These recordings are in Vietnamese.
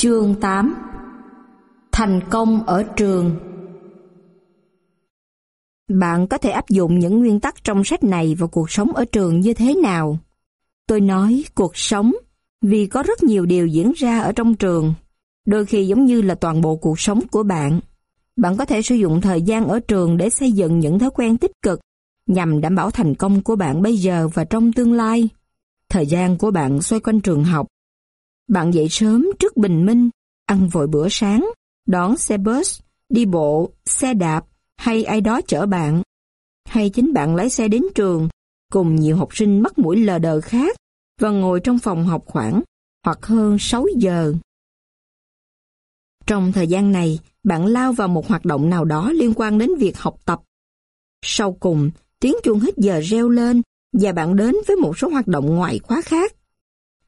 Chương 8 Thành công ở trường Bạn có thể áp dụng những nguyên tắc trong sách này vào cuộc sống ở trường như thế nào? Tôi nói cuộc sống vì có rất nhiều điều diễn ra ở trong trường, đôi khi giống như là toàn bộ cuộc sống của bạn. Bạn có thể sử dụng thời gian ở trường để xây dựng những thói quen tích cực nhằm đảm bảo thành công của bạn bây giờ và trong tương lai. Thời gian của bạn xoay quanh trường học. Bạn dậy sớm trước bình minh, ăn vội bữa sáng, đón xe bus, đi bộ, xe đạp hay ai đó chở bạn. Hay chính bạn lái xe đến trường, cùng nhiều học sinh mắc mũi lờ đờ khác và ngồi trong phòng học khoảng hoặc hơn 6 giờ. Trong thời gian này, bạn lao vào một hoạt động nào đó liên quan đến việc học tập. Sau cùng, tiếng chuông hết giờ reo lên và bạn đến với một số hoạt động ngoại khóa khác.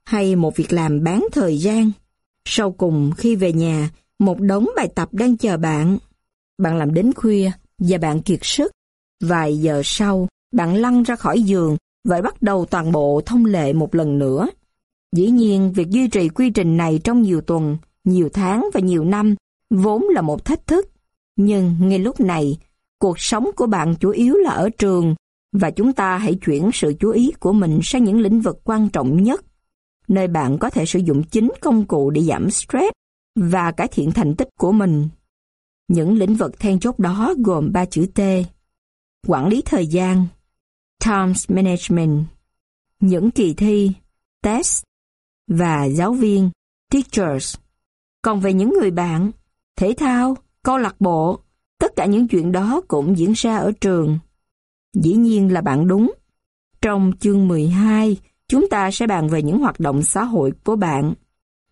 Hay một việc làm bán thời gian. Sau cùng khi về nhà, một đống bài tập đang chờ bạn. Bạn làm đến khuya và bạn kiệt sức. Vài giờ sau, bạn lăn ra khỏi giường và bắt đầu toàn bộ thông lệ một lần nữa. Dĩ nhiên, việc duy trì quy trình này trong nhiều tuần, nhiều tháng và nhiều năm vốn là một thách thức. Nhưng ngay lúc này, cuộc sống của bạn chủ yếu là ở trường và chúng ta hãy chuyển sự chú ý của mình sang những lĩnh vực quan trọng nhất, nơi bạn có thể sử dụng chính công cụ để giảm stress và cải thiện thành tích của mình. Những lĩnh vực then chốt đó gồm ba chữ T. Quản lý thời gian, Times Management, những kỳ thi, test và giáo viên, teachers. Còn về những người bạn, thể thao, câu lạc bộ, tất cả những chuyện đó cũng diễn ra ở trường. Dĩ nhiên là bạn đúng. Trong chương 12, chúng ta sẽ bàn về những hoạt động xã hội của bạn.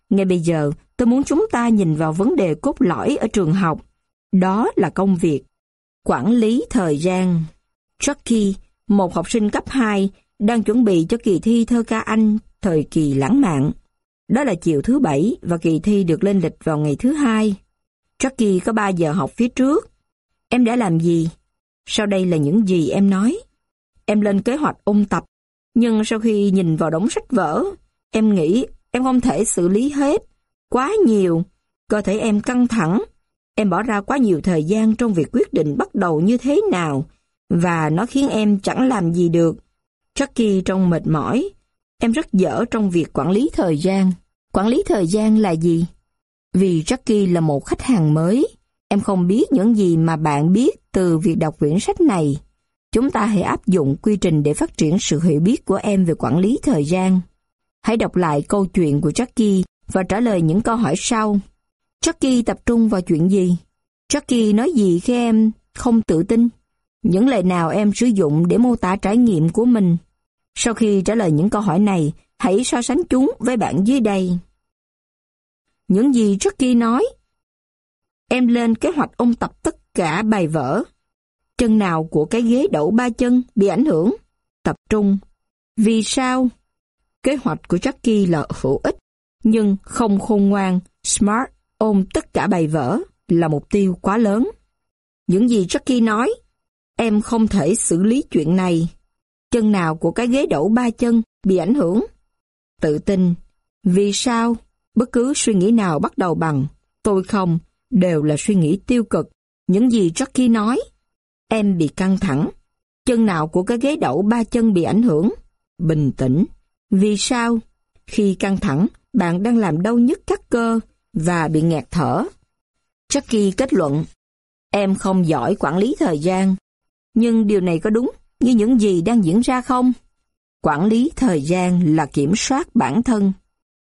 Ngay bây giờ, tôi muốn chúng ta nhìn vào vấn đề cốt lõi ở trường học. Đó là công việc. Quản lý thời gian. Chucky, một học sinh cấp 2, đang chuẩn bị cho kỳ thi thơ ca Anh thời kỳ lãng mạn. Đó là chiều thứ bảy và kỳ thi được lên lịch vào ngày thứ hai. Chucky có 3 giờ học phía trước. Em đã làm gì? Sau đây là những gì em nói. Em lên kế hoạch ôn tập, nhưng sau khi nhìn vào đống sách vở, em nghĩ em không thể xử lý hết. Quá nhiều, cơ thể em căng thẳng. Em bỏ ra quá nhiều thời gian trong việc quyết định bắt đầu như thế nào, và nó khiến em chẳng làm gì được. Chucky trông mệt mỏi. Em rất dở trong việc quản lý thời gian. Quản lý thời gian là gì? Vì Chucky là một khách hàng mới, em không biết những gì mà bạn biết từ việc đọc quyển sách này. Chúng ta hãy áp dụng quy trình để phát triển sự hiểu biết của em về quản lý thời gian. Hãy đọc lại câu chuyện của Jackie và trả lời những câu hỏi sau. Jackie tập trung vào chuyện gì? Jackie nói gì khi em không tự tin? Những lời nào em sử dụng để mô tả trải nghiệm của mình? Sau khi trả lời những câu hỏi này, hãy so sánh chúng với bạn dưới đây. Những gì Jackie nói? Em lên kế hoạch ôn tập tất cả bài vở. Chân nào của cái ghế đậu ba chân bị ảnh hưởng? Tập trung. Vì sao? Kế hoạch của Jackie là hữu ích, nhưng không khôn ngoan, smart, ôm tất cả bài vở là mục tiêu quá lớn. Những gì Jackie nói, em không thể xử lý chuyện này. Chân nào của cái ghế đậu ba chân bị ảnh hưởng? Tự tin. Vì sao? Bất cứ suy nghĩ nào bắt đầu bằng tôi không đều là suy nghĩ tiêu cực. Những gì Jackie nói, em bị căng thẳng. Chân nào của cái ghế đậu ba chân bị ảnh hưởng? Bình tĩnh. Vì sao? Khi căng thẳng, bạn đang làm đau nhức các cơ và bị nghẹt thở. Jackie kết luận, em không giỏi quản lý thời gian. Nhưng điều này có đúng như những gì đang diễn ra không? Quản lý thời gian là kiểm soát bản thân.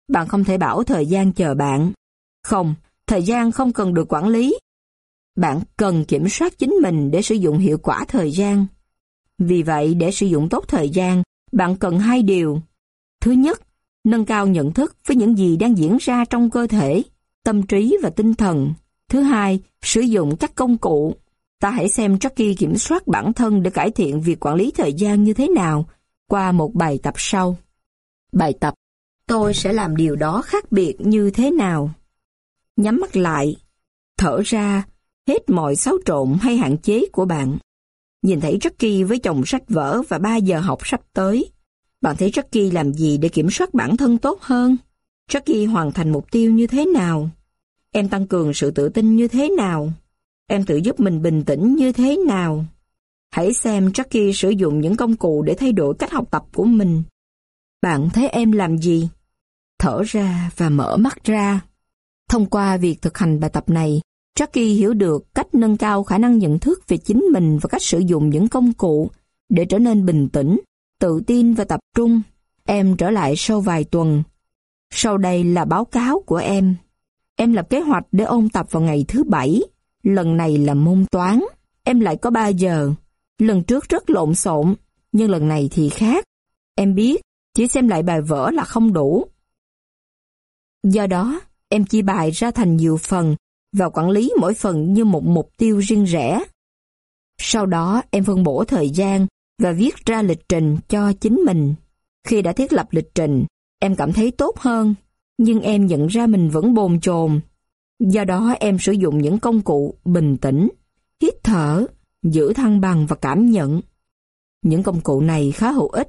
Bạn không thể bảo thời gian chờ bạn. Không, thời gian không cần được quản lý. Bạn cần kiểm soát chính mình để sử dụng hiệu quả thời gian. Vì vậy, để sử dụng tốt thời gian, bạn cần hai điều. Thứ nhất, nâng cao nhận thức với những gì đang diễn ra trong cơ thể, tâm trí và tinh thần. Thứ hai, sử dụng các công cụ. Ta hãy xem Jackie kiểm soát bản thân để cải thiện việc quản lý thời gian như thế nào qua một bài tập sau. Bài tập Tôi sẽ làm điều đó khác biệt như thế nào? Nhắm mắt lại, thở ra, hết mọi xáo trộn hay hạn chế của bạn. Nhìn thấy Jackie với chồng sách vở và 3 giờ học sắp tới. Bạn thấy Jackie làm gì để kiểm soát bản thân tốt hơn? Jackie hoàn thành mục tiêu như thế nào? Em tăng cường sự tự tin như thế nào? Em tự giúp mình bình tĩnh như thế nào? Hãy xem Jackie sử dụng những công cụ để thay đổi cách học tập của mình. Bạn thấy em làm gì? Thở ra và mở mắt ra. Thông qua việc thực hành bài tập này, Jackie hiểu được cách nâng cao khả năng nhận thức về chính mình và cách sử dụng những công cụ để trở nên bình tĩnh, tự tin và tập trung. Em trở lại sau vài tuần. Sau đây là báo cáo của em. Em lập kế hoạch để ôn tập vào ngày thứ bảy. Lần này là môn toán. Em lại có 3 giờ. Lần trước rất lộn xộn, nhưng lần này thì khác. Em biết, chỉ xem lại bài vở là không đủ. Do đó, em chia bài ra thành nhiều phần và quản lý mỗi phần như một mục tiêu riêng rẽ. Sau đó, em phân bổ thời gian và viết ra lịch trình cho chính mình. Khi đã thiết lập lịch trình, em cảm thấy tốt hơn, nhưng em nhận ra mình vẫn bồn chồn. Do đó em sử dụng những công cụ bình tĩnh, hít thở, giữ thăng bằng và cảm nhận. Những công cụ này khá hữu ích.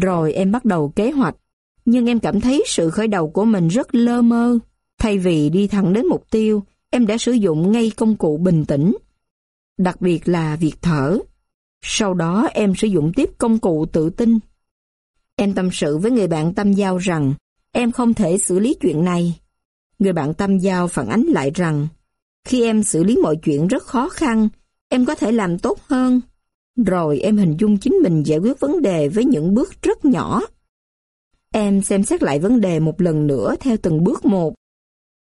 Rồi em bắt đầu kế hoạch, nhưng em cảm thấy sự khởi đầu của mình rất lơ mơ. Thay vì đi thẳng đến mục tiêu, em đã sử dụng ngay công cụ bình tĩnh. Đặc biệt là việc thở. Sau đó em sử dụng tiếp công cụ tự tin. Em tâm sự với người bạn tâm giao rằng em không thể xử lý chuyện này. Người bạn tâm giao phản ánh lại rằng khi em xử lý mọi chuyện rất khó khăn, em có thể làm tốt hơn. Rồi em hình dung chính mình giải quyết vấn đề với những bước rất nhỏ. Em xem xét lại vấn đề một lần nữa theo từng bước một.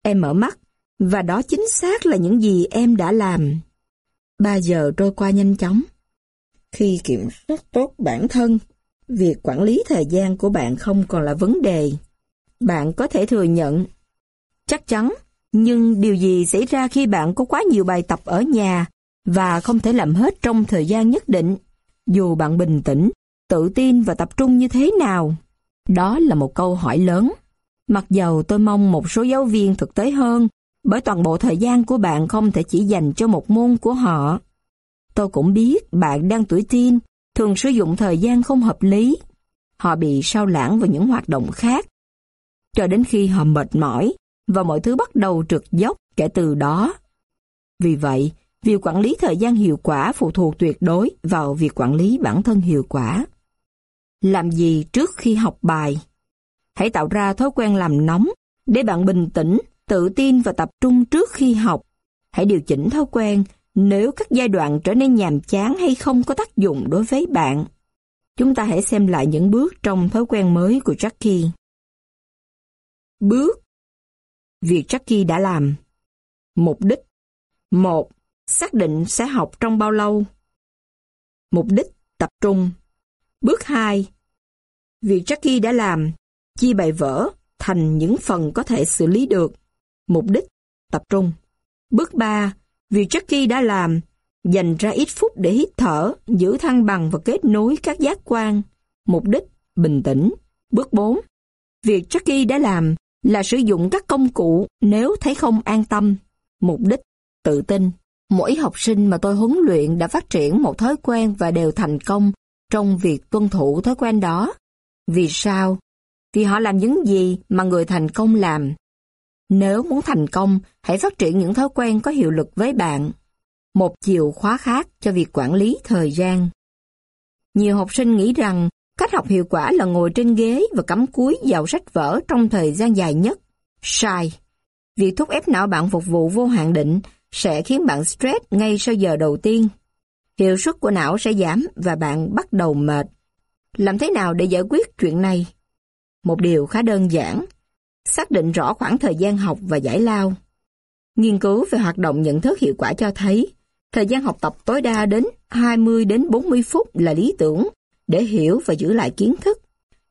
Em mở mắt, và đó chính xác là những gì em đã làm. Ba giờ trôi qua nhanh chóng. Khi kiểm soát tốt bản thân, việc quản lý thời gian của bạn không còn là vấn đề. Bạn có thể thừa nhận. Chắc chắn, nhưng điều gì xảy ra khi bạn có quá nhiều bài tập ở nhà và không thể làm hết trong thời gian nhất định, dù bạn bình tĩnh, tự tin và tập trung như thế nào? Đó là một câu hỏi lớn. Mặc dầu tôi mong một số giáo viên thực tế hơn, bởi toàn bộ thời gian của bạn không thể chỉ dành cho một môn của họ. Tôi cũng biết bạn đang tuổi teen, thường sử dụng thời gian không hợp lý. Họ bị sao lãng vào những hoạt động khác. Cho đến khi họ mệt mỏi và mọi thứ bắt đầu trượt dốc kể từ đó. Vì vậy, việc quản lý thời gian hiệu quả phụ thuộc tuyệt đối vào việc quản lý bản thân hiệu quả. Làm gì trước khi học bài? Hãy tạo ra thói quen làm nóng để bạn bình tĩnh, tự tin và tập trung trước khi học. Hãy điều chỉnh thói quen nếu các giai đoạn trở nên nhàm chán hay không có tác dụng đối với bạn. Chúng ta hãy xem lại những bước trong thói quen mới của Jackie. Bước Việc Jackie đã làm Mục đích 1. Xác định sẽ học trong bao lâu Mục đích tập trung Bước 2. Việc Jackie đã làm chia bài vở thành những phần có thể xử lý được. Mục đích tập trung Bước 3 Việc Jackie đã làm, dành ra ít phút để hít thở, giữ thăng bằng và kết nối các giác quan. Mục đích, bình tĩnh. Bước 4. Việc Jackie đã làm là sử dụng các công cụ nếu thấy không an tâm. Mục đích, tự tin. Mỗi học sinh mà tôi huấn luyện đã phát triển một thói quen và đều thành công trong việc tuân thủ thói quen đó. Vì sao? Vì họ làm những gì mà người thành công làm. Nếu muốn thành công, hãy phát triển những thói quen có hiệu lực với bạn. Một chiều khóa khác cho việc quản lý thời gian. Nhiều học sinh nghĩ rằng cách học hiệu quả là ngồi trên ghế và cắm cúi vào sách vở trong thời gian dài nhất. Sai. Việc thúc ép não bạn phục vụ vô hạn định sẽ khiến bạn stress ngay sau giờ đầu tiên. Hiệu suất của não sẽ giảm và bạn bắt đầu mệt. Làm thế nào để giải quyết chuyện này? Một điều khá đơn giản, xác định rõ khoảng thời gian học và giải lao. Nghiên cứu về hoạt động nhận thức hiệu quả cho thấy, thời gian học tập tối đa đến 20 đến 40 phút là lý tưởng để hiểu và giữ lại kiến thức.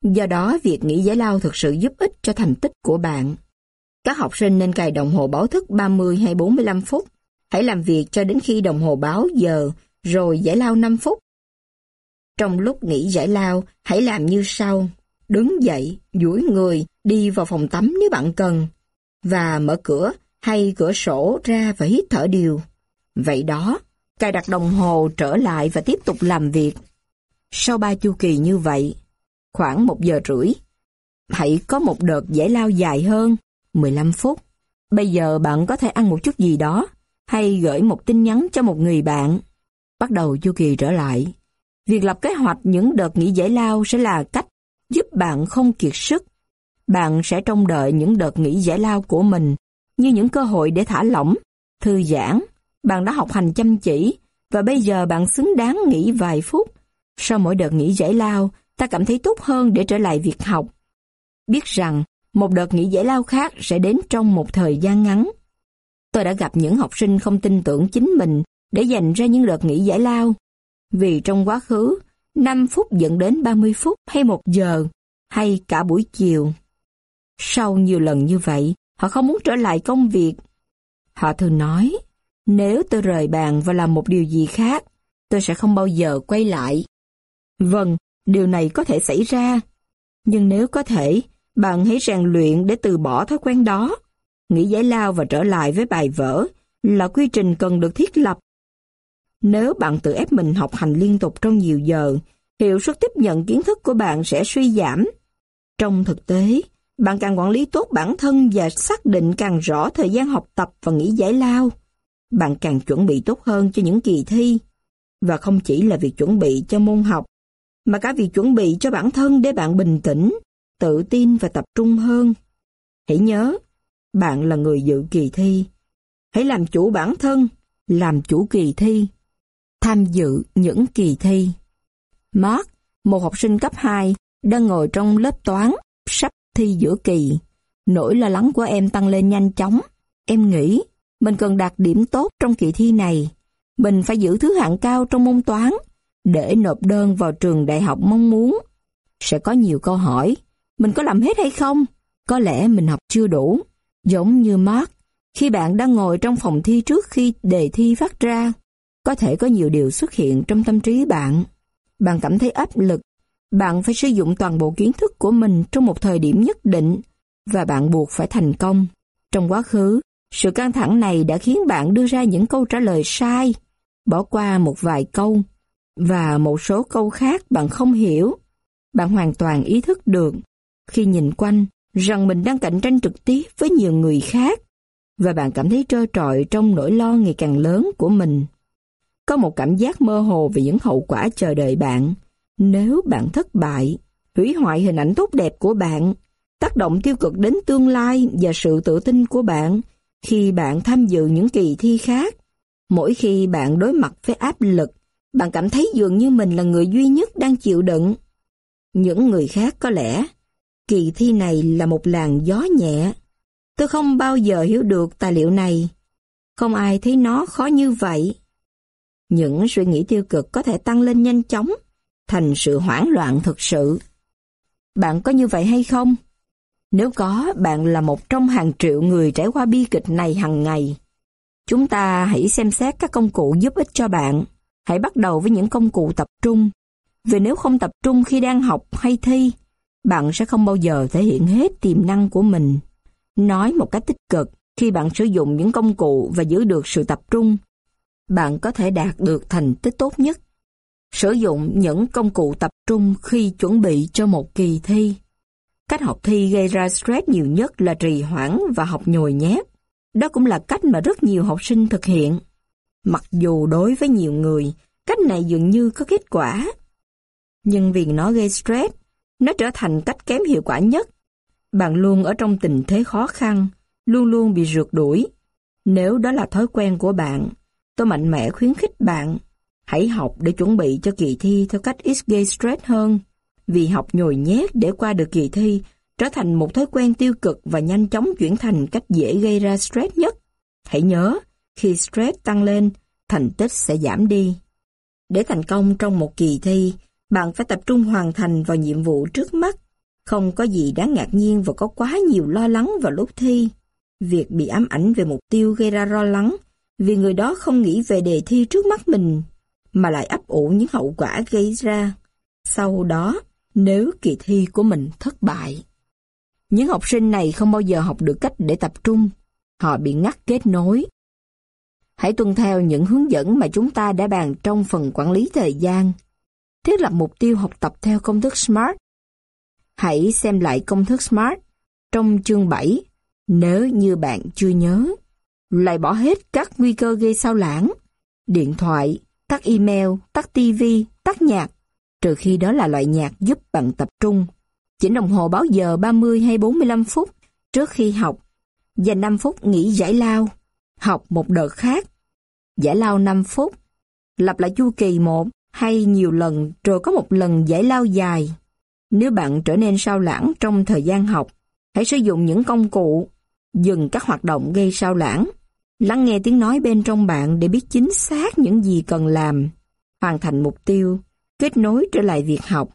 Do đó, việc nghỉ giải lao thực sự giúp ích cho thành tích của bạn. Các học sinh nên cài đồng hồ báo thức 30 hay 45 phút. Hãy làm việc cho đến khi đồng hồ báo giờ, rồi giải lao 5 phút. Trong lúc nghỉ giải lao, hãy làm như sau đứng dậy, duỗi người, đi vào phòng tắm nếu bạn cần, và mở cửa hay cửa sổ ra và hít thở điều Vậy đó, cài đặt đồng hồ trở lại và tiếp tục làm việc. Sau ba chu kỳ như vậy, khoảng một giờ rưỡi, hãy có một đợt giải lao dài hơn, 15 phút. Bây giờ bạn có thể ăn một chút gì đó, hay gửi một tin nhắn cho một người bạn. Bắt đầu chu kỳ trở lại. Việc lập kế hoạch những đợt nghỉ giải lao sẽ là cách giúp bạn không kiệt sức. Bạn sẽ trông đợi những đợt nghỉ giải lao của mình như những cơ hội để thả lỏng, thư giãn. Bạn đã học hành chăm chỉ và bây giờ bạn xứng đáng nghỉ vài phút. Sau mỗi đợt nghỉ giải lao, ta cảm thấy tốt hơn để trở lại việc học. Biết rằng một đợt nghỉ giải lao khác sẽ đến trong một thời gian ngắn. Tôi đã gặp những học sinh không tin tưởng chính mình để dành ra những đợt nghỉ giải lao. Vì trong quá khứ, 5 phút dẫn đến 30 phút hay 1 giờ, hay cả buổi chiều. Sau nhiều lần như vậy, họ không muốn trở lại công việc. Họ thường nói, nếu tôi rời bàn và làm một điều gì khác, tôi sẽ không bao giờ quay lại. Vâng, điều này có thể xảy ra. Nhưng nếu có thể, bạn hãy rèn luyện để từ bỏ thói quen đó. Nghỉ giải lao và trở lại với bài vở là quy trình cần được thiết lập. Nếu bạn tự ép mình học hành liên tục trong nhiều giờ, hiệu suất tiếp nhận kiến thức của bạn sẽ suy giảm. Trong thực tế, bạn càng quản lý tốt bản thân và xác định càng rõ thời gian học tập và nghỉ giải lao. Bạn càng chuẩn bị tốt hơn cho những kỳ thi. Và không chỉ là việc chuẩn bị cho môn học, mà cả việc chuẩn bị cho bản thân để bạn bình tĩnh, tự tin và tập trung hơn. Hãy nhớ, bạn là người dự kỳ thi. Hãy làm chủ bản thân, làm chủ kỳ thi. Tham dự những kỳ thi. Mark, một học sinh cấp 2, đang ngồi trong lớp toán, sắp thi giữa kỳ. Nỗi lo lắng của em tăng lên nhanh chóng. Em nghĩ, mình cần đạt điểm tốt trong kỳ thi này. Mình phải giữ thứ hạng cao trong môn toán, để nộp đơn vào trường đại học mong muốn. Sẽ có nhiều câu hỏi, mình có làm hết hay không? Có lẽ mình học chưa đủ. Giống như Mark, khi bạn đang ngồi trong phòng thi trước khi đề thi phát ra, có thể có nhiều điều xuất hiện trong tâm trí bạn. Bạn cảm thấy áp lực, bạn phải sử dụng toàn bộ kiến thức của mình trong một thời điểm nhất định và bạn buộc phải thành công. Trong quá khứ, sự căng thẳng này đã khiến bạn đưa ra những câu trả lời sai, bỏ qua một vài câu, và một số câu khác bạn không hiểu. Bạn hoàn toàn ý thức được, khi nhìn quanh, rằng mình đang cạnh tranh trực tiếp với nhiều người khác, và bạn cảm thấy trơ trọi trong nỗi lo ngày càng lớn của mình. Có một cảm giác mơ hồ về những hậu quả chờ đợi bạn. Nếu bạn thất bại, hủy hoại hình ảnh tốt đẹp của bạn, tác động tiêu cực đến tương lai và sự tự tin của bạn khi bạn tham dự những kỳ thi khác. Mỗi khi bạn đối mặt với áp lực, bạn cảm thấy dường như mình là người duy nhất đang chịu đựng. Những người khác có lẽ, kỳ thi này là một làn gió nhẹ. Tôi không bao giờ hiểu được tài liệu này. Không ai thấy nó khó như vậy. Những suy nghĩ tiêu cực có thể tăng lên nhanh chóng, thành sự hoảng loạn thực sự. Bạn có như vậy hay không? Nếu có, bạn là một trong hàng triệu người trải qua bi kịch này hàng ngày. Chúng ta hãy xem xét các công cụ giúp ích cho bạn. Hãy bắt đầu với những công cụ tập trung. Vì nếu không tập trung khi đang học hay thi, bạn sẽ không bao giờ thể hiện hết tiềm năng của mình. Nói một cách tích cực, khi bạn sử dụng những công cụ và giữ được sự tập trung, bạn có thể đạt được thành tích tốt nhất. Sử dụng những công cụ tập trung khi chuẩn bị cho một kỳ thi. Cách học thi gây ra stress nhiều nhất là trì hoãn và học nhồi nhét. Đó cũng là cách mà rất nhiều học sinh thực hiện. Mặc dù đối với nhiều người, cách này dường như có kết quả. Nhưng vì nó gây stress, nó trở thành cách kém hiệu quả nhất. Bạn luôn ở trong tình thế khó khăn, luôn luôn bị rượt đuổi. Nếu đó là thói quen của bạn, tôi mạnh mẽ khuyến khích bạn. Hãy học để chuẩn bị cho kỳ thi theo cách ít gây stress hơn. Vì học nhồi nhét để qua được kỳ thi trở thành một thói quen tiêu cực và nhanh chóng chuyển thành cách dễ gây ra stress nhất. Hãy nhớ, khi stress tăng lên, thành tích sẽ giảm đi. Để thành công trong một kỳ thi, bạn phải tập trung hoàn thành vào nhiệm vụ trước mắt. Không có gì đáng ngạc nhiên và có quá nhiều lo lắng vào lúc thi. Việc bị ám ảnh về mục tiêu gây ra lo lắng vì người đó không nghĩ về đề thi trước mắt mình, mà lại ấp ủ những hậu quả gây ra. Sau đó, nếu kỳ thi của mình thất bại. Những học sinh này không bao giờ học được cách để tập trung. Họ bị ngắt kết nối. Hãy tuân theo những hướng dẫn mà chúng ta đã bàn trong phần quản lý thời gian. Thiết lập mục tiêu học tập theo công thức SMART. Hãy xem lại công thức SMART trong chương 7 nếu như bạn chưa nhớ lại bỏ hết các nguy cơ gây sao lãng. Điện thoại, tắt email, tắt TV, tắt nhạc, trừ khi đó là loại nhạc giúp bạn tập trung. Chỉnh đồng hồ báo giờ 30 hay 45 phút trước khi học. Dành 5 phút nghỉ giải lao. Học một đợt khác. Giải lao 5 phút. Lặp lại chu kỳ một hay nhiều lần rồi có một lần giải lao dài. Nếu bạn trở nên sao lãng trong thời gian học, hãy sử dụng những công cụ, dừng các hoạt động gây sao lãng, lắng nghe tiếng nói bên trong bạn để biết chính xác những gì cần làm, hoàn thành mục tiêu, kết nối trở lại việc học.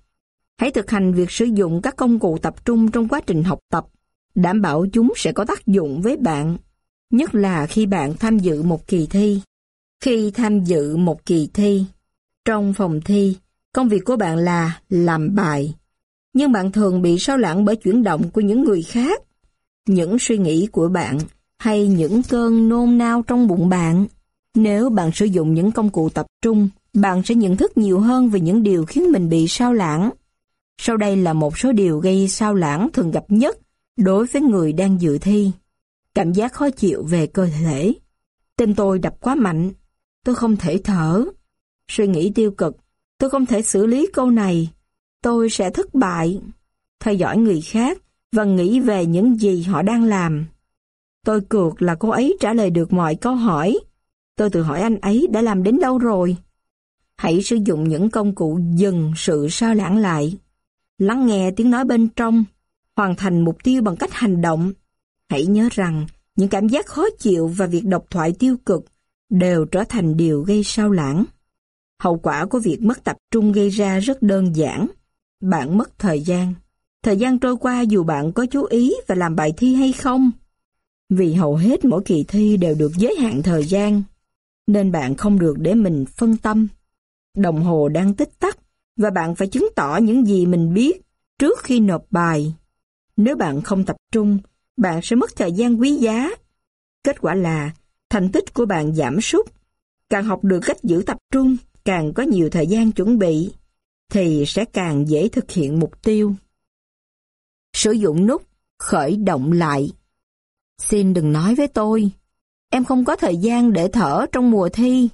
Hãy thực hành việc sử dụng các công cụ tập trung trong quá trình học tập, đảm bảo chúng sẽ có tác dụng với bạn, nhất là khi bạn tham dự một kỳ thi. Khi tham dự một kỳ thi, trong phòng thi, công việc của bạn là làm bài, nhưng bạn thường bị sao lãng bởi chuyển động của những người khác, những suy nghĩ của bạn hay những cơn nôn nao trong bụng bạn. Nếu bạn sử dụng những công cụ tập trung, bạn sẽ nhận thức nhiều hơn về những điều khiến mình bị sao lãng. Sau đây là một số điều gây sao lãng thường gặp nhất đối với người đang dự thi. Cảm giác khó chịu về cơ thể. Tim tôi đập quá mạnh. Tôi không thể thở. Suy nghĩ tiêu cực. Tôi không thể xử lý câu này tôi sẽ thất bại. Theo dõi người khác và nghĩ về những gì họ đang làm. Tôi cược là cô ấy trả lời được mọi câu hỏi. Tôi tự hỏi anh ấy đã làm đến đâu rồi. Hãy sử dụng những công cụ dừng sự sao lãng lại. Lắng nghe tiếng nói bên trong, hoàn thành mục tiêu bằng cách hành động. Hãy nhớ rằng, những cảm giác khó chịu và việc độc thoại tiêu cực đều trở thành điều gây sao lãng. Hậu quả của việc mất tập trung gây ra rất đơn giản bạn mất thời gian. Thời gian trôi qua dù bạn có chú ý và làm bài thi hay không. Vì hầu hết mỗi kỳ thi đều được giới hạn thời gian, nên bạn không được để mình phân tâm. Đồng hồ đang tích tắc và bạn phải chứng tỏ những gì mình biết trước khi nộp bài. Nếu bạn không tập trung, bạn sẽ mất thời gian quý giá. Kết quả là thành tích của bạn giảm sút. Càng học được cách giữ tập trung, càng có nhiều thời gian chuẩn bị thì sẽ càng dễ thực hiện mục tiêu. Sử dụng nút khởi động lại. Xin đừng nói với tôi, em không có thời gian để thở trong mùa thi.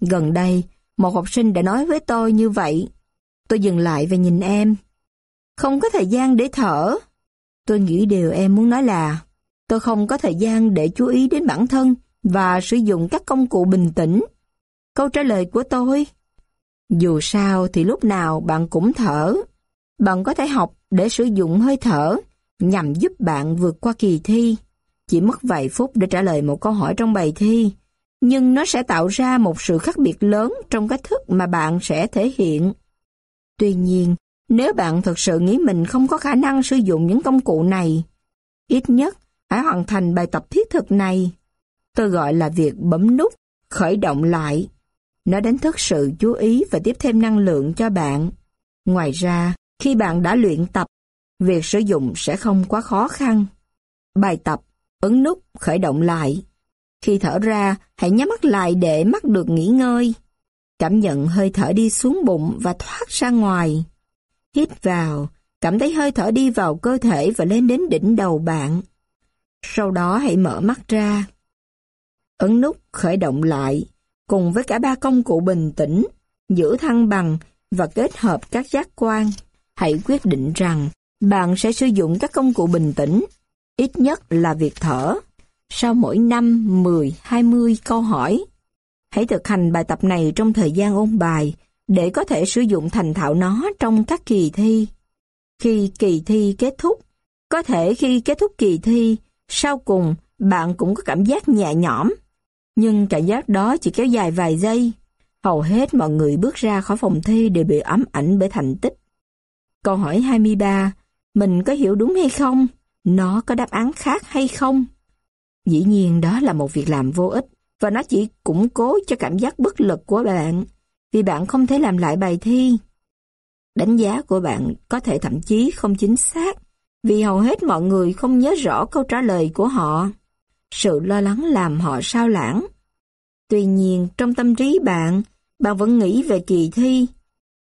Gần đây, một học sinh đã nói với tôi như vậy. Tôi dừng lại và nhìn em. Không có thời gian để thở. Tôi nghĩ điều em muốn nói là tôi không có thời gian để chú ý đến bản thân và sử dụng các công cụ bình tĩnh. Câu trả lời của tôi dù sao thì lúc nào bạn cũng thở. Bạn có thể học để sử dụng hơi thở nhằm giúp bạn vượt qua kỳ thi. Chỉ mất vài phút để trả lời một câu hỏi trong bài thi, nhưng nó sẽ tạo ra một sự khác biệt lớn trong cách thức mà bạn sẽ thể hiện. Tuy nhiên, nếu bạn thực sự nghĩ mình không có khả năng sử dụng những công cụ này, ít nhất hãy hoàn thành bài tập thiết thực này. Tôi gọi là việc bấm nút, khởi động lại nó đánh thức sự chú ý và tiếp thêm năng lượng cho bạn. Ngoài ra, khi bạn đã luyện tập, việc sử dụng sẽ không quá khó khăn. Bài tập, ấn nút, khởi động lại. Khi thở ra, hãy nhắm mắt lại để mắt được nghỉ ngơi. Cảm nhận hơi thở đi xuống bụng và thoát ra ngoài. Hít vào, cảm thấy hơi thở đi vào cơ thể và lên đến đỉnh đầu bạn. Sau đó hãy mở mắt ra. Ấn nút khởi động lại cùng với cả ba công cụ bình tĩnh, giữ thăng bằng và kết hợp các giác quan. Hãy quyết định rằng bạn sẽ sử dụng các công cụ bình tĩnh, ít nhất là việc thở, sau mỗi năm 10, 20 câu hỏi. Hãy thực hành bài tập này trong thời gian ôn bài để có thể sử dụng thành thạo nó trong các kỳ thi. Khi kỳ thi kết thúc, có thể khi kết thúc kỳ thi, sau cùng bạn cũng có cảm giác nhẹ nhõm nhưng cảm giác đó chỉ kéo dài vài giây. Hầu hết mọi người bước ra khỏi phòng thi đều bị ám ảnh bởi thành tích. Câu hỏi 23, mình có hiểu đúng hay không? Nó có đáp án khác hay không? Dĩ nhiên đó là một việc làm vô ích và nó chỉ củng cố cho cảm giác bất lực của bạn vì bạn không thể làm lại bài thi. Đánh giá của bạn có thể thậm chí không chính xác vì hầu hết mọi người không nhớ rõ câu trả lời của họ. Sự lo lắng làm họ sao lãng. Tuy nhiên, trong tâm trí bạn, bạn vẫn nghĩ về kỳ thi,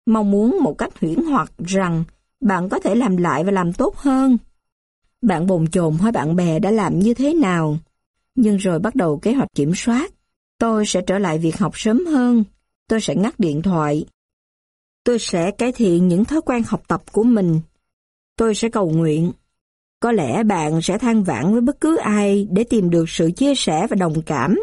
mong muốn một cách huyễn hoặc rằng bạn có thể làm lại và làm tốt hơn. Bạn bồn chồn hỏi bạn bè đã làm như thế nào, nhưng rồi bắt đầu kế hoạch kiểm soát. Tôi sẽ trở lại việc học sớm hơn, tôi sẽ ngắt điện thoại. Tôi sẽ cải thiện những thói quen học tập của mình. Tôi sẽ cầu nguyện. Có lẽ bạn sẽ than vãn với bất cứ ai để tìm được sự chia sẻ và đồng cảm.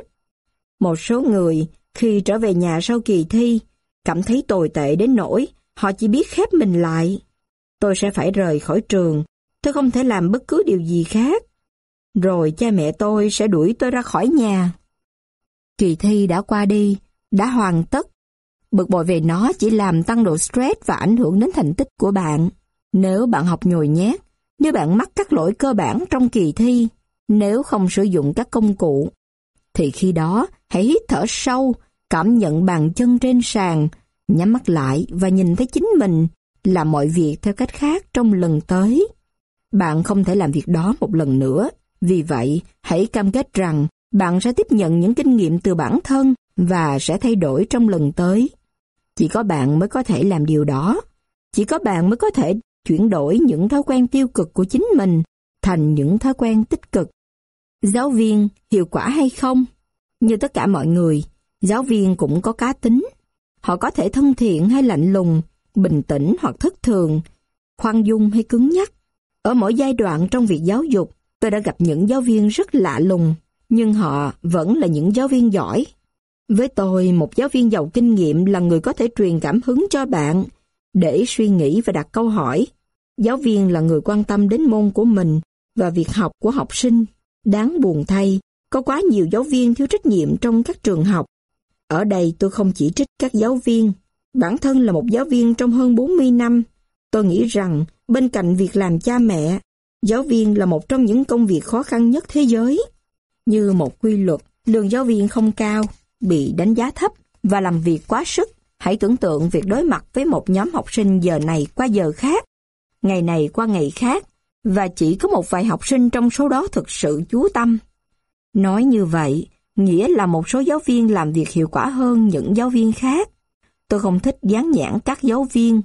Một số người, khi trở về nhà sau kỳ thi, cảm thấy tồi tệ đến nỗi họ chỉ biết khép mình lại. Tôi sẽ phải rời khỏi trường, tôi không thể làm bất cứ điều gì khác. Rồi cha mẹ tôi sẽ đuổi tôi ra khỏi nhà. Kỳ thi đã qua đi, đã hoàn tất. Bực bội về nó chỉ làm tăng độ stress và ảnh hưởng đến thành tích của bạn. Nếu bạn học nhồi nhét, nếu bạn mắc các lỗi cơ bản trong kỳ thi, nếu không sử dụng các công cụ, thì khi đó hãy hít thở sâu, cảm nhận bàn chân trên sàn, nhắm mắt lại và nhìn thấy chính mình làm mọi việc theo cách khác trong lần tới. Bạn không thể làm việc đó một lần nữa, vì vậy hãy cam kết rằng bạn sẽ tiếp nhận những kinh nghiệm từ bản thân và sẽ thay đổi trong lần tới. Chỉ có bạn mới có thể làm điều đó. Chỉ có bạn mới có thể chuyển đổi những thói quen tiêu cực của chính mình thành những thói quen tích cực. Giáo viên hiệu quả hay không? Như tất cả mọi người, giáo viên cũng có cá tính. Họ có thể thân thiện hay lạnh lùng, bình tĩnh hoặc thất thường, khoan dung hay cứng nhắc. Ở mỗi giai đoạn trong việc giáo dục, tôi đã gặp những giáo viên rất lạ lùng, nhưng họ vẫn là những giáo viên giỏi. Với tôi, một giáo viên giàu kinh nghiệm là người có thể truyền cảm hứng cho bạn để suy nghĩ và đặt câu hỏi. Giáo viên là người quan tâm đến môn của mình và việc học của học sinh. Đáng buồn thay, có quá nhiều giáo viên thiếu trách nhiệm trong các trường học. Ở đây tôi không chỉ trích các giáo viên. Bản thân là một giáo viên trong hơn 40 năm. Tôi nghĩ rằng bên cạnh việc làm cha mẹ, giáo viên là một trong những công việc khó khăn nhất thế giới. Như một quy luật, lương giáo viên không cao, bị đánh giá thấp và làm việc quá sức. Hãy tưởng tượng việc đối mặt với một nhóm học sinh giờ này qua giờ khác, ngày này qua ngày khác, và chỉ có một vài học sinh trong số đó thực sự chú tâm. Nói như vậy, nghĩa là một số giáo viên làm việc hiệu quả hơn những giáo viên khác. Tôi không thích dán nhãn các giáo viên,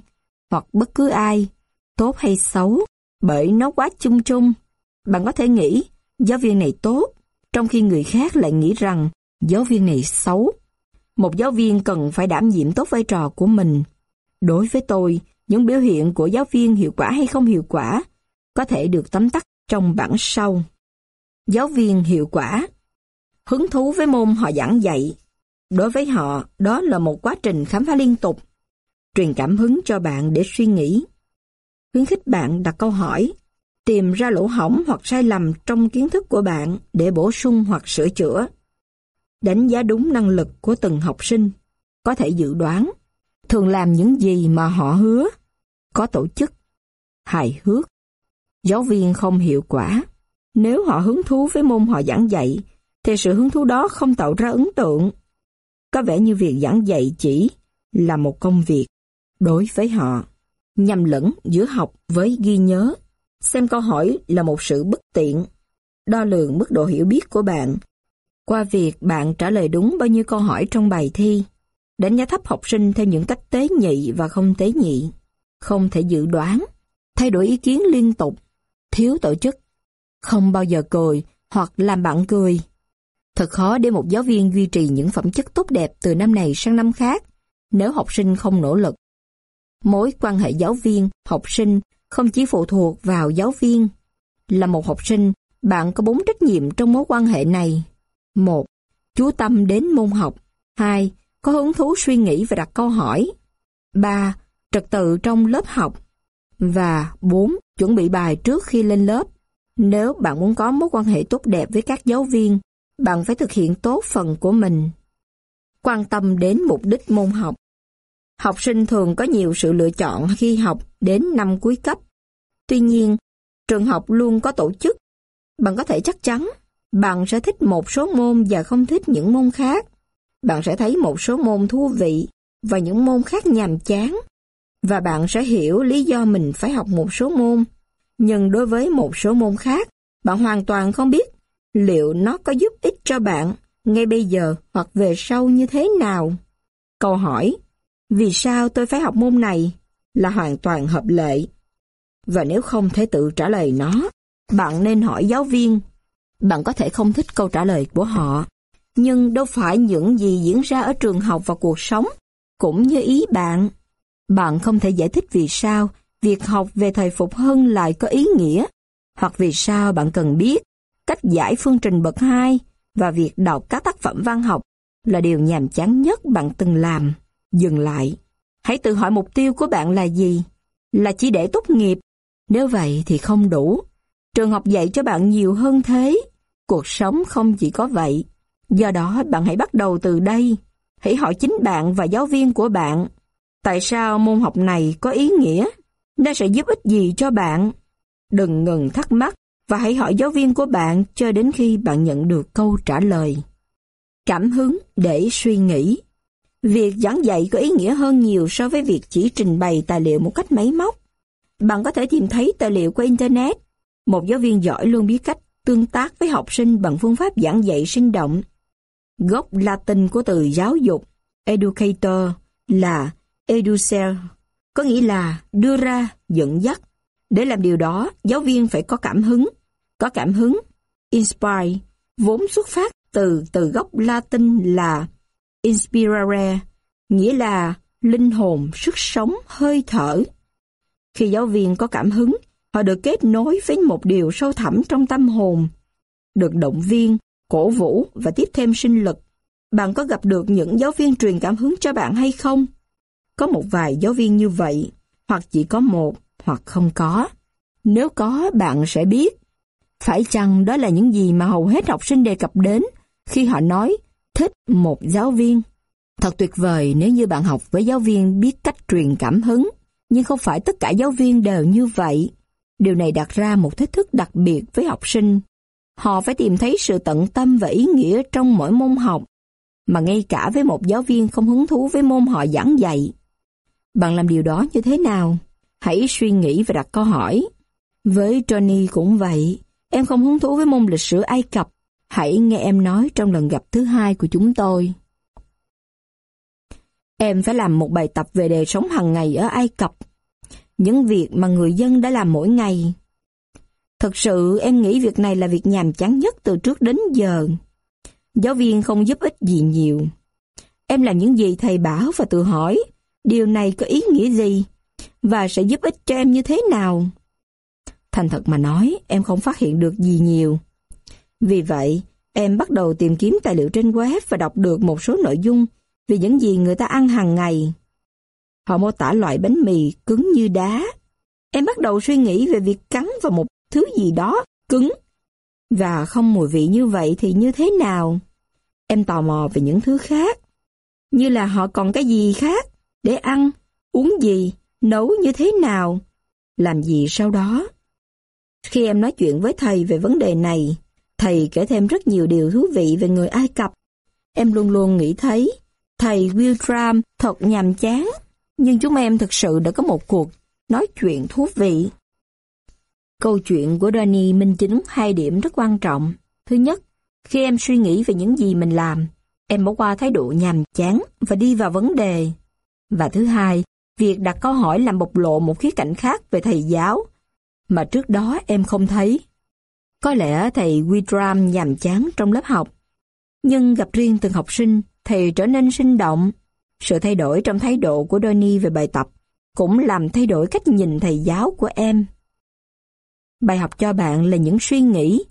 hoặc bất cứ ai, tốt hay xấu, bởi nó quá chung chung. Bạn có thể nghĩ, giáo viên này tốt, trong khi người khác lại nghĩ rằng giáo viên này xấu. Một giáo viên cần phải đảm nhiệm tốt vai trò của mình. Đối với tôi, những biểu hiện của giáo viên hiệu quả hay không hiệu quả có thể được tóm tắt trong bản sau. Giáo viên hiệu quả Hứng thú với môn họ giảng dạy. Đối với họ, đó là một quá trình khám phá liên tục. Truyền cảm hứng cho bạn để suy nghĩ. Khuyến khích bạn đặt câu hỏi, tìm ra lỗ hỏng hoặc sai lầm trong kiến thức của bạn để bổ sung hoặc sửa chữa. Đánh giá đúng năng lực của từng học sinh, có thể dự đoán, thường làm những gì mà họ hứa, có tổ chức, hài hước. Giáo viên không hiệu quả. Nếu họ hứng thú với môn họ giảng dạy, thì sự hứng thú đó không tạo ra ấn tượng. Có vẻ như việc giảng dạy chỉ là một công việc đối với họ, nhầm lẫn giữa học với ghi nhớ. Xem câu hỏi là một sự bất tiện, đo lường mức độ hiểu biết của bạn qua việc bạn trả lời đúng bao nhiêu câu hỏi trong bài thi. Đánh giá thấp học sinh theo những cách tế nhị và không tế nhị, không thể dự đoán, thay đổi ý kiến liên tục, thiếu tổ chức, không bao giờ cười hoặc làm bạn cười. Thật khó để một giáo viên duy trì những phẩm chất tốt đẹp từ năm này sang năm khác nếu học sinh không nỗ lực. Mối quan hệ giáo viên, học sinh không chỉ phụ thuộc vào giáo viên. Là một học sinh, bạn có bốn trách nhiệm trong mối quan hệ này. một Chú tâm đến môn học. 2. Có hứng thú suy nghĩ và đặt câu hỏi. 3. Trật tự trong lớp học. Và 4. Chuẩn bị bài trước khi lên lớp. Nếu bạn muốn có mối quan hệ tốt đẹp với các giáo viên, bạn phải thực hiện tốt phần của mình. Quan tâm đến mục đích môn học. Học sinh thường có nhiều sự lựa chọn khi học đến năm cuối cấp. Tuy nhiên, trường học luôn có tổ chức. Bạn có thể chắc chắn bạn sẽ thích một số môn và không thích những môn khác. Bạn sẽ thấy một số môn thú vị và những môn khác nhàm chán. Và bạn sẽ hiểu lý do mình phải học một số môn. Nhưng đối với một số môn khác, bạn hoàn toàn không biết liệu nó có giúp ích cho bạn ngay bây giờ hoặc về sau như thế nào. Câu hỏi, vì sao tôi phải học môn này là hoàn toàn hợp lệ. Và nếu không thể tự trả lời nó, bạn nên hỏi giáo viên. Bạn có thể không thích câu trả lời của họ, nhưng đâu phải những gì diễn ra ở trường học và cuộc sống cũng như ý bạn. Bạn không thể giải thích vì sao việc học về thời phục hưng lại có ý nghĩa, hoặc vì sao bạn cần biết cách giải phương trình bậc hai và việc đọc các tác phẩm văn học là điều nhàm chán nhất bạn từng làm. Dừng lại. Hãy tự hỏi mục tiêu của bạn là gì? Là chỉ để tốt nghiệp? Nếu vậy thì không đủ. Trường học dạy cho bạn nhiều hơn thế. Cuộc sống không chỉ có vậy. Do đó, bạn hãy bắt đầu từ đây. Hãy hỏi chính bạn và giáo viên của bạn. Tại sao môn học này có ý nghĩa? Nó sẽ giúp ích gì cho bạn? Đừng ngừng thắc mắc và hãy hỏi giáo viên của bạn cho đến khi bạn nhận được câu trả lời. Cảm hứng để suy nghĩ Việc giảng dạy có ý nghĩa hơn nhiều so với việc chỉ trình bày tài liệu một cách máy móc. Bạn có thể tìm thấy tài liệu qua Internet. Một giáo viên giỏi luôn biết cách tương tác với học sinh bằng phương pháp giảng dạy sinh động. Gốc Latin của từ giáo dục, educator, là educer, có nghĩa là đưa ra, dẫn dắt. Để làm điều đó, giáo viên phải có cảm hứng. Có cảm hứng, inspire, vốn xuất phát từ từ gốc Latin là inspirare, nghĩa là linh hồn, sức sống, hơi thở. Khi giáo viên có cảm hứng, họ được kết nối với một điều sâu thẳm trong tâm hồn, được động viên, cổ vũ và tiếp thêm sinh lực. Bạn có gặp được những giáo viên truyền cảm hứng cho bạn hay không? Có một vài giáo viên như vậy, hoặc chỉ có một, hoặc không có. Nếu có, bạn sẽ biết. Phải chăng đó là những gì mà hầu hết học sinh đề cập đến khi họ nói thích một giáo viên. Thật tuyệt vời nếu như bạn học với giáo viên biết cách truyền cảm hứng, nhưng không phải tất cả giáo viên đều như vậy. Điều này đặt ra một thách thức đặc biệt với học sinh. Họ phải tìm thấy sự tận tâm và ý nghĩa trong mỗi môn học, mà ngay cả với một giáo viên không hứng thú với môn họ giảng dạy. Bạn làm điều đó như thế nào? Hãy suy nghĩ và đặt câu hỏi. Với Johnny cũng vậy, em không hứng thú với môn lịch sử Ai Cập, Hãy nghe em nói trong lần gặp thứ hai của chúng tôi. Em phải làm một bài tập về đời sống hàng ngày ở Ai Cập. Những việc mà người dân đã làm mỗi ngày. Thật sự em nghĩ việc này là việc nhàm chán nhất từ trước đến giờ. Giáo viên không giúp ích gì nhiều. Em làm những gì thầy bảo và tự hỏi, điều này có ý nghĩa gì? Và sẽ giúp ích cho em như thế nào? Thành thật mà nói, em không phát hiện được gì nhiều. Vì vậy, em bắt đầu tìm kiếm tài liệu trên web và đọc được một số nội dung về những gì người ta ăn hàng ngày. Họ mô tả loại bánh mì cứng như đá. Em bắt đầu suy nghĩ về việc cắn vào một thứ gì đó cứng và không mùi vị như vậy thì như thế nào? Em tò mò về những thứ khác, như là họ còn cái gì khác để ăn, uống gì, nấu như thế nào, làm gì sau đó. Khi em nói chuyện với thầy về vấn đề này, Thầy kể thêm rất nhiều điều thú vị về người Ai Cập. Em luôn luôn nghĩ thấy, thầy Wiltram thật nhàm chán, nhưng chúng em thực sự đã có một cuộc nói chuyện thú vị. Câu chuyện của Danny minh chứng hai điểm rất quan trọng. Thứ nhất, khi em suy nghĩ về những gì mình làm, em bỏ qua thái độ nhàm chán và đi vào vấn đề. Và thứ hai, việc đặt câu hỏi làm bộc lộ một khía cạnh khác về thầy giáo mà trước đó em không thấy. Có lẽ thầy Widram nhàm chán trong lớp học. Nhưng gặp riêng từng học sinh, thầy trở nên sinh động. Sự thay đổi trong thái độ của Donny về bài tập cũng làm thay đổi cách nhìn thầy giáo của em. Bài học cho bạn là những suy nghĩ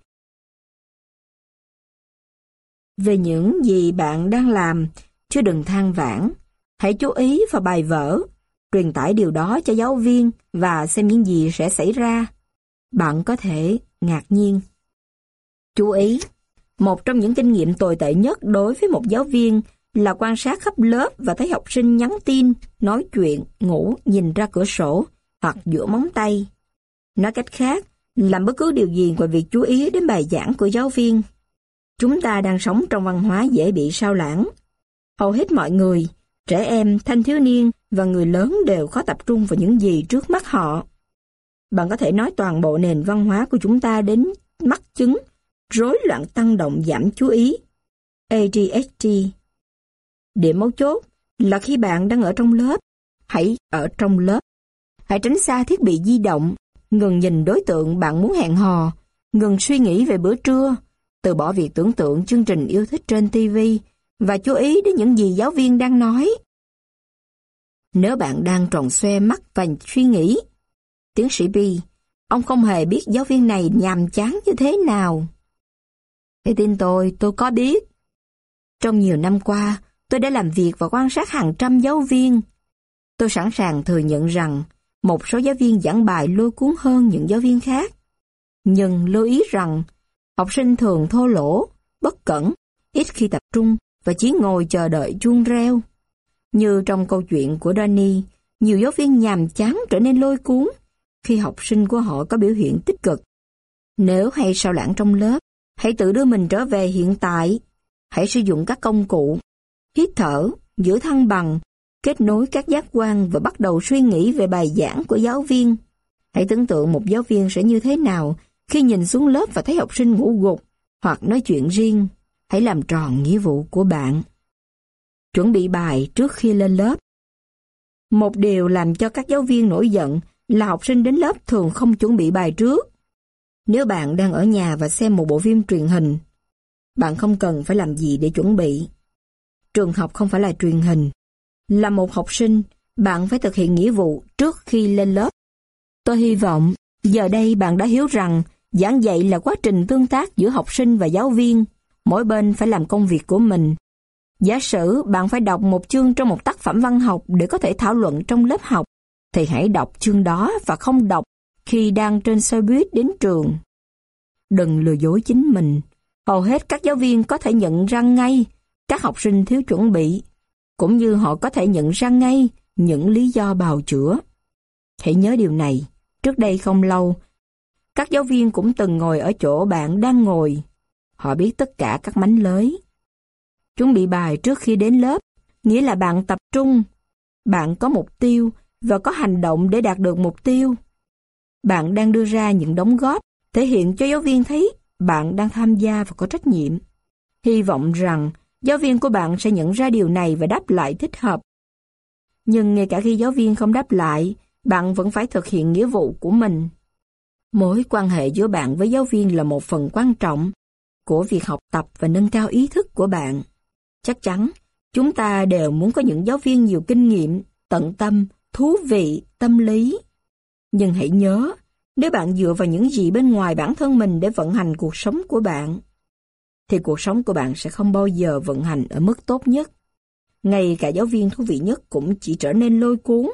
về những gì bạn đang làm, chứ đừng than vãn. Hãy chú ý vào bài vở, truyền tải điều đó cho giáo viên và xem những gì sẽ xảy ra. Bạn có thể ngạc nhiên. Chú ý, một trong những kinh nghiệm tồi tệ nhất đối với một giáo viên là quan sát khắp lớp và thấy học sinh nhắn tin, nói chuyện, ngủ, nhìn ra cửa sổ hoặc giữa móng tay. Nói cách khác, làm bất cứ điều gì ngoài việc chú ý đến bài giảng của giáo viên. Chúng ta đang sống trong văn hóa dễ bị sao lãng. Hầu hết mọi người, trẻ em, thanh thiếu niên và người lớn đều khó tập trung vào những gì trước mắt họ. Bạn có thể nói toàn bộ nền văn hóa của chúng ta đến mắc chứng, rối loạn tăng động giảm chú ý, ADHD. Điểm mấu chốt là khi bạn đang ở trong lớp, hãy ở trong lớp. Hãy tránh xa thiết bị di động, ngừng nhìn đối tượng bạn muốn hẹn hò, ngừng suy nghĩ về bữa trưa, từ bỏ việc tưởng tượng chương trình yêu thích trên TV và chú ý đến những gì giáo viên đang nói. Nếu bạn đang tròn xoe mắt và suy nghĩ, tiến sĩ B, ông không hề biết giáo viên này nhàm chán như thế nào. Hãy tin tôi, tôi có biết. Trong nhiều năm qua, tôi đã làm việc và quan sát hàng trăm giáo viên. Tôi sẵn sàng thừa nhận rằng một số giáo viên giảng bài lôi cuốn hơn những giáo viên khác. Nhưng lưu ý rằng, học sinh thường thô lỗ, bất cẩn, ít khi tập trung và chỉ ngồi chờ đợi chuông reo. Như trong câu chuyện của Danny, nhiều giáo viên nhàm chán trở nên lôi cuốn khi học sinh của họ có biểu hiện tích cực. Nếu hay sao lãng trong lớp, hãy tự đưa mình trở về hiện tại. Hãy sử dụng các công cụ, hít thở, giữ thăng bằng, kết nối các giác quan và bắt đầu suy nghĩ về bài giảng của giáo viên. Hãy tưởng tượng một giáo viên sẽ như thế nào khi nhìn xuống lớp và thấy học sinh ngủ gục hoặc nói chuyện riêng. Hãy làm tròn nghĩa vụ của bạn. Chuẩn bị bài trước khi lên lớp. Một điều làm cho các giáo viên nổi giận là học sinh đến lớp thường không chuẩn bị bài trước. Nếu bạn đang ở nhà và xem một bộ phim truyền hình, bạn không cần phải làm gì để chuẩn bị. Trường học không phải là truyền hình. Là một học sinh, bạn phải thực hiện nghĩa vụ trước khi lên lớp. Tôi hy vọng giờ đây bạn đã hiểu rằng giảng dạy là quá trình tương tác giữa học sinh và giáo viên. Mỗi bên phải làm công việc của mình. Giả sử bạn phải đọc một chương trong một tác phẩm văn học để có thể thảo luận trong lớp học, thì hãy đọc chương đó và không đọc khi đang trên xe buýt đến trường. Đừng lừa dối chính mình. Hầu hết các giáo viên có thể nhận ra ngay các học sinh thiếu chuẩn bị, cũng như họ có thể nhận ra ngay những lý do bào chữa. Hãy nhớ điều này, trước đây không lâu, các giáo viên cũng từng ngồi ở chỗ bạn đang ngồi. Họ biết tất cả các mánh lới. Chuẩn bị bài trước khi đến lớp, nghĩa là bạn tập trung, bạn có mục tiêu và có hành động để đạt được mục tiêu. Bạn đang đưa ra những đóng góp, thể hiện cho giáo viên thấy bạn đang tham gia và có trách nhiệm. Hy vọng rằng giáo viên của bạn sẽ nhận ra điều này và đáp lại thích hợp. Nhưng ngay cả khi giáo viên không đáp lại, bạn vẫn phải thực hiện nghĩa vụ của mình. Mối quan hệ giữa bạn với giáo viên là một phần quan trọng của việc học tập và nâng cao ý thức của bạn. Chắc chắn, chúng ta đều muốn có những giáo viên nhiều kinh nghiệm, tận tâm, thú vị, tâm lý. Nhưng hãy nhớ, nếu bạn dựa vào những gì bên ngoài bản thân mình để vận hành cuộc sống của bạn, thì cuộc sống của bạn sẽ không bao giờ vận hành ở mức tốt nhất. Ngay cả giáo viên thú vị nhất cũng chỉ trở nên lôi cuốn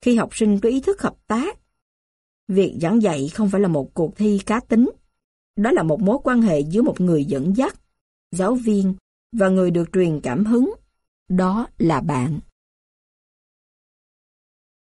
khi học sinh có ý thức hợp tác. Việc giảng dạy không phải là một cuộc thi cá tính. Đó là một mối quan hệ giữa một người dẫn dắt, giáo viên và người được truyền cảm hứng. Đó là bạn.